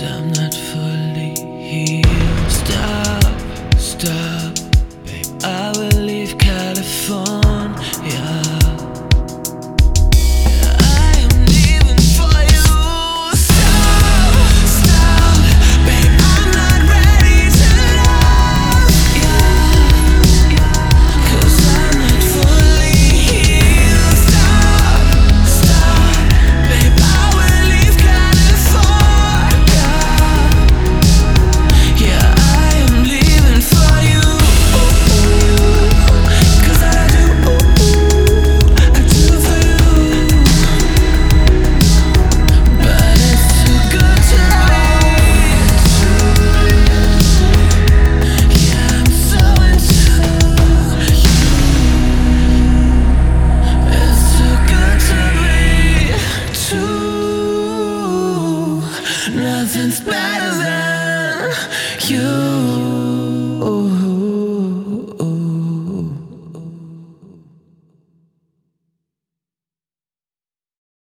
I'm not fully healed Stop, stop. Nothing's better than you.